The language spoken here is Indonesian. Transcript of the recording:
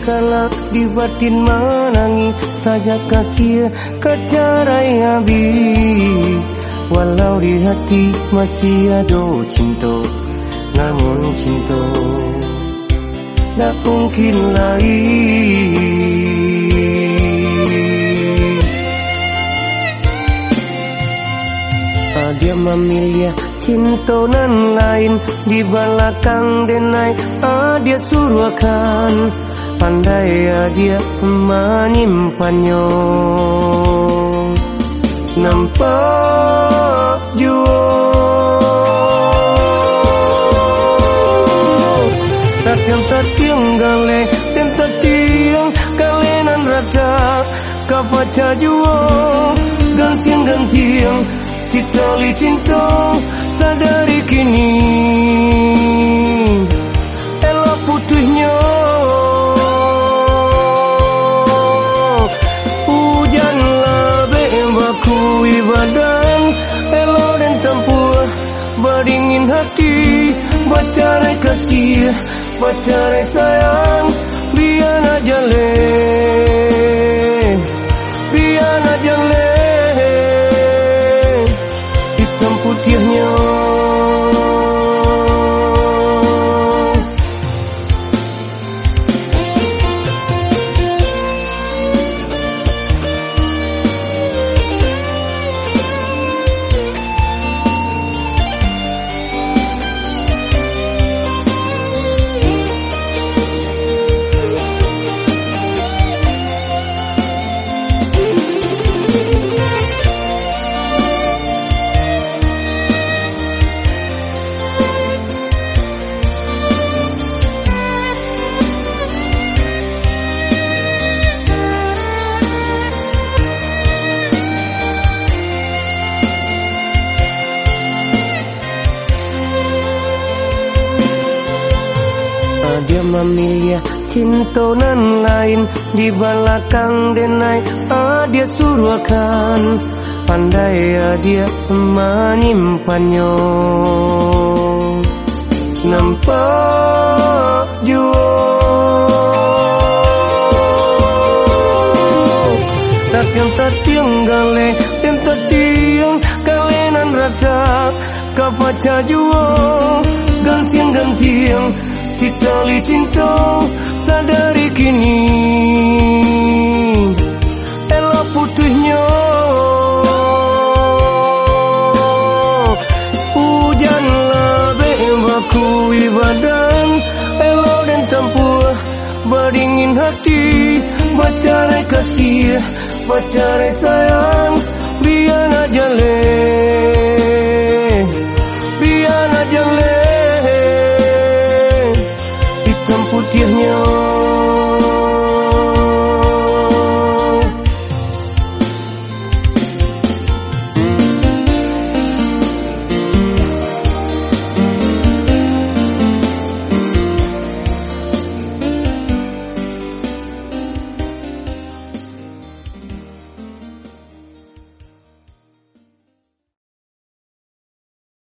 Di luar kala di batin menangi saja kasih kecarai habis. Walau di hati masih ada cinta Namun cinta Tak mungkin lagi Dia memilih cinta nan lain Di belakang denai ah, Dia suruhkan Pandai ah, dia menyimpannya Nampak jua. Tatiang tatiang gale Dan tatiang kalenan rata Kapaca jua Gantiang gantiang Si tali cinta sadari kini hati Bacarai kasih Bacarai sayang Biar aja leh Biar aja leh putihnya dia memilih cinta nan lain. Di belakang denai ah dia suruhkan. Pandai ah dia menyimpannya. Nampak jua. Tatiang tatiang gale dan tatiang kalenan rata. Kapaca jua gantiang gantiang Si cinta sadari kini. Ela putihnya. Hujan labe baku ibadan. Elo dan tempur Berdingin hati. Bacarai kasih Bacarai sayang. Biar aja